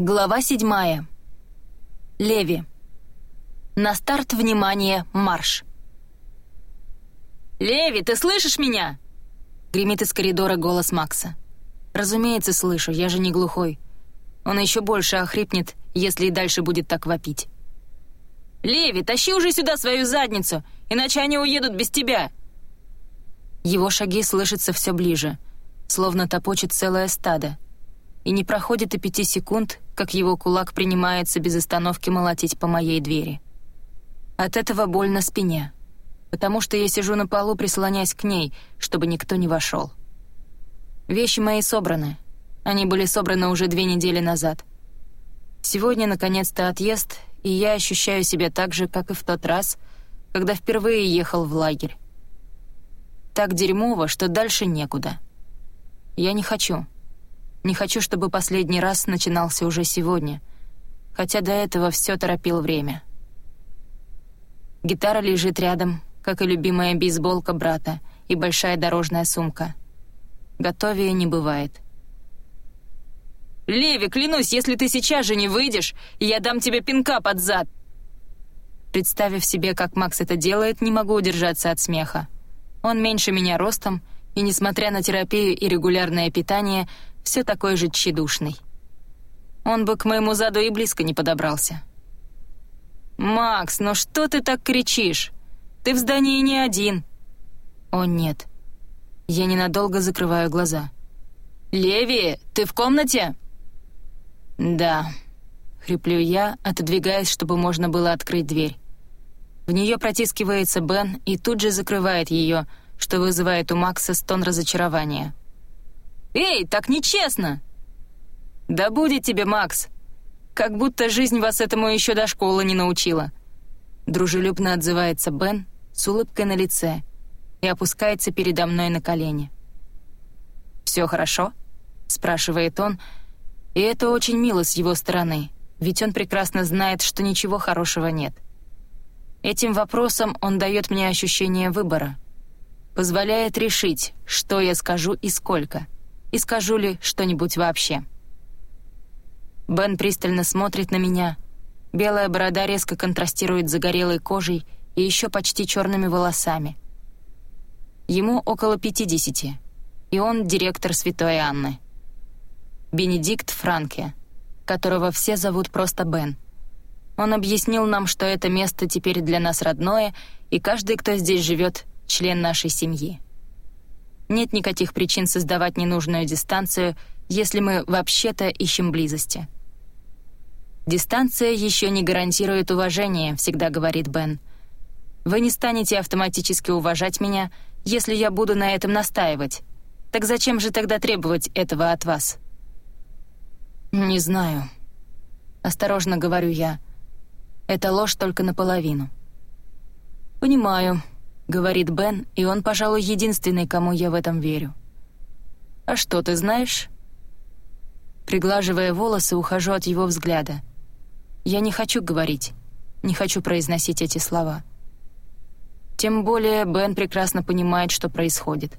Глава седьмая. Леви. На старт, внимание, марш. «Леви, ты слышишь меня?» Гремит из коридора голос Макса. «Разумеется, слышу, я же не глухой. Он еще больше охрипнет, если и дальше будет так вопить». «Леви, тащи уже сюда свою задницу, иначе они уедут без тебя!» Его шаги слышатся все ближе, словно топочет целое стадо. И не проходит и пяти секунд, как его кулак принимается без остановки молотить по моей двери. От этого больно спине, потому что я сижу на полу, прислоняясь к ней, чтобы никто не вошел. Вещи мои собраны. Они были собраны уже две недели назад. Сегодня, наконец-то, отъезд, и я ощущаю себя так же, как и в тот раз, когда впервые ехал в лагерь. Так дерьмово, что дальше некуда. Я не хочу. Не хочу, чтобы последний раз начинался уже сегодня, хотя до этого все торопил время. Гитара лежит рядом, как и любимая бейсболка брата и большая дорожная сумка. Готовее не бывает. «Леви, клянусь, если ты сейчас же не выйдешь, я дам тебе пинка под зад!» Представив себе, как Макс это делает, не могу удержаться от смеха. Он меньше меня ростом, и, несмотря на терапию и регулярное питание, все такой же тщедушный. Он бы к моему заду и близко не подобрался. «Макс, ну что ты так кричишь? Ты в здании не один». «О, нет». Я ненадолго закрываю глаза. «Леви, ты в комнате?» «Да», — хриплю я, отодвигаясь, чтобы можно было открыть дверь. В нее протискивается Бен и тут же закрывает ее, что вызывает у Макса стон разочарования. «Эй, так нечестно!» «Да будет тебе, Макс! Как будто жизнь вас этому еще до школы не научила!» Дружелюбно отзывается Бен с улыбкой на лице и опускается передо мной на колени. «Все хорошо?» — спрашивает он, и это очень мило с его стороны, ведь он прекрасно знает, что ничего хорошего нет. Этим вопросом он дает мне ощущение выбора, позволяет решить, что я скажу и сколько — и скажу ли что-нибудь вообще. Бен пристально смотрит на меня. Белая борода резко контрастирует с загорелой кожей и еще почти черными волосами. Ему около пятидесяти, и он директор Святой Анны. Бенедикт Франке, которого все зовут просто Бен. Он объяснил нам, что это место теперь для нас родное, и каждый, кто здесь живет, член нашей семьи. Нет никаких причин создавать ненужную дистанцию, если мы вообще-то ищем близости. «Дистанция еще не гарантирует уважение», — всегда говорит Бен. «Вы не станете автоматически уважать меня, если я буду на этом настаивать. Так зачем же тогда требовать этого от вас?» «Не знаю», — осторожно говорю я. «Это ложь только наполовину». «Понимаю», — говорит Бен, и он, пожалуй, единственный, кому я в этом верю. «А что ты знаешь?» Приглаживая волосы, ухожу от его взгляда. Я не хочу говорить, не хочу произносить эти слова. Тем более Бен прекрасно понимает, что происходит.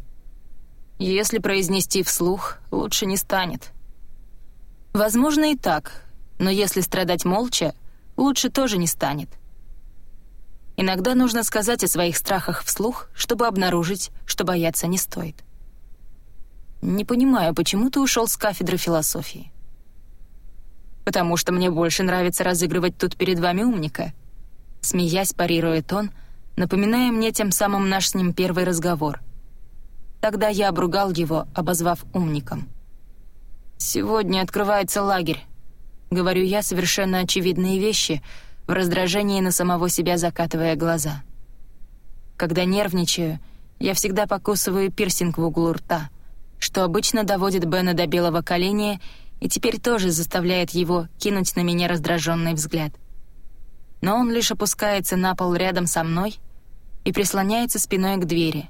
Если произнести вслух, лучше не станет. Возможно и так, но если страдать молча, лучше тоже не станет. Иногда нужно сказать о своих страхах вслух, чтобы обнаружить, что бояться не стоит. «Не понимаю, почему ты ушел с кафедры философии?» «Потому что мне больше нравится разыгрывать тут перед вами умника», смеясь, парирует он, напоминая мне тем самым наш с ним первый разговор. Тогда я обругал его, обозвав умником. «Сегодня открывается лагерь», — говорю я совершенно очевидные вещи — в раздражении на самого себя закатывая глаза. Когда нервничаю, я всегда покусываю пирсинг в углу рта, что обычно доводит Бена до белого коленя и теперь тоже заставляет его кинуть на меня раздраженный взгляд. Но он лишь опускается на пол рядом со мной и прислоняется спиной к двери,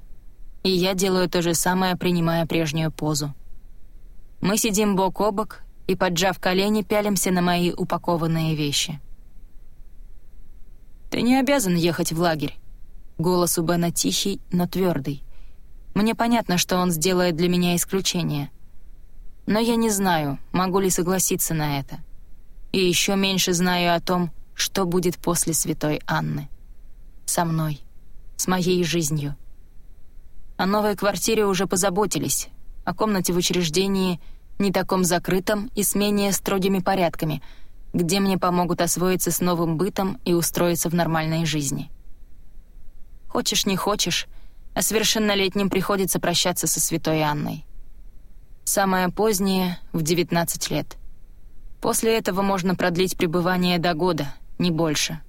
и я делаю то же самое, принимая прежнюю позу. Мы сидим бок о бок и, поджав колени, пялимся на мои упакованные вещи — «Ты не обязан ехать в лагерь». Голос у Бена тихий, но твердый. Мне понятно, что он сделает для меня исключение. Но я не знаю, могу ли согласиться на это. и еще меньше знаю о том, что будет после святой Анны. Со мной, с моей жизнью. О новой квартире уже позаботились, о комнате в учреждении, не таком закрытом и с менее строгими порядками, где мне помогут освоиться с новым бытом и устроиться в нормальной жизни. Хочешь, не хочешь, а совершеннолетним приходится прощаться со святой Анной. Самое позднее — в 19 лет. После этого можно продлить пребывание до года, не больше.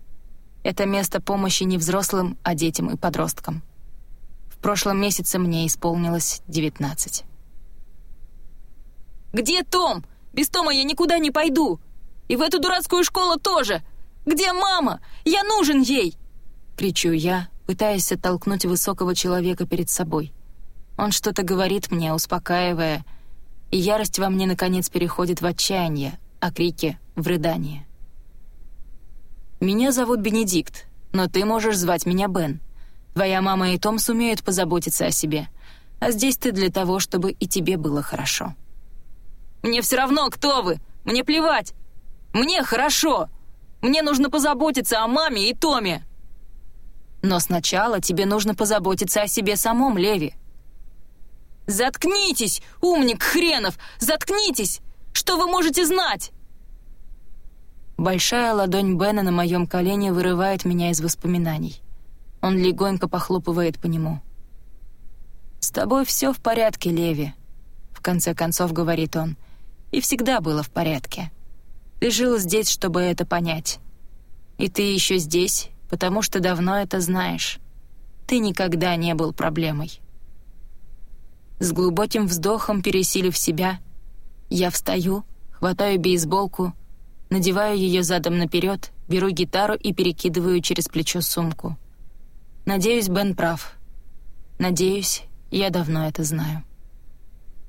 Это место помощи не взрослым, а детям и подросткам. В прошлом месяце мне исполнилось 19. «Где Том? Без Тома я никуда не пойду! И в эту дурацкую школу тоже! Где мама? Я нужен ей!» Кричу я, пытаясь оттолкнуть высокого человека перед собой. Он что-то говорит мне, успокаивая, и ярость во мне, наконец, переходит в отчаяние, а крики — в рыдание. «Меня зовут Бенедикт, но ты можешь звать меня Бен. Твоя мама и Том сумеют позаботиться о себе, а здесь ты для того, чтобы и тебе было хорошо». «Мне все равно, кто вы! Мне плевать! Мне хорошо! Мне нужно позаботиться о маме и Томе!» «Но сначала тебе нужно позаботиться о себе самом, Леви», «Заткнитесь, умник хренов! Заткнитесь! Что вы можете знать?» Большая ладонь Бена на моем колене вырывает меня из воспоминаний. Он легонько похлопывает по нему. «С тобой все в порядке, Леви», — в конце концов говорит он. «И всегда было в порядке. Ты жил здесь, чтобы это понять. И ты еще здесь, потому что давно это знаешь. Ты никогда не был проблемой». С глубоким вздохом пересилив себя, я встаю, хватаю бейсболку, надеваю ее задом наперед, беру гитару и перекидываю через плечо сумку. Надеюсь, Бен прав. Надеюсь, я давно это знаю.